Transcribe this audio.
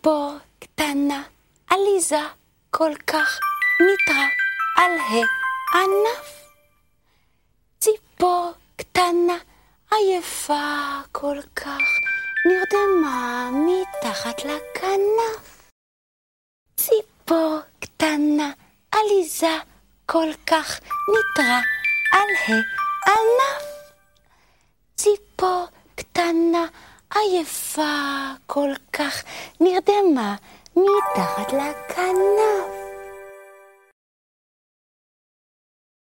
ציפור קטנה, עליזה כל כך, ניטרה על הענף. ציפור קטנה, עייפה כל כך, נרדמה מתחת לכנף. ציפור קטנה, עליזה כל כך, ניטרה על הענף. ציפור קטנה, עייפה כל כך, נרדמה מתחת לכנף.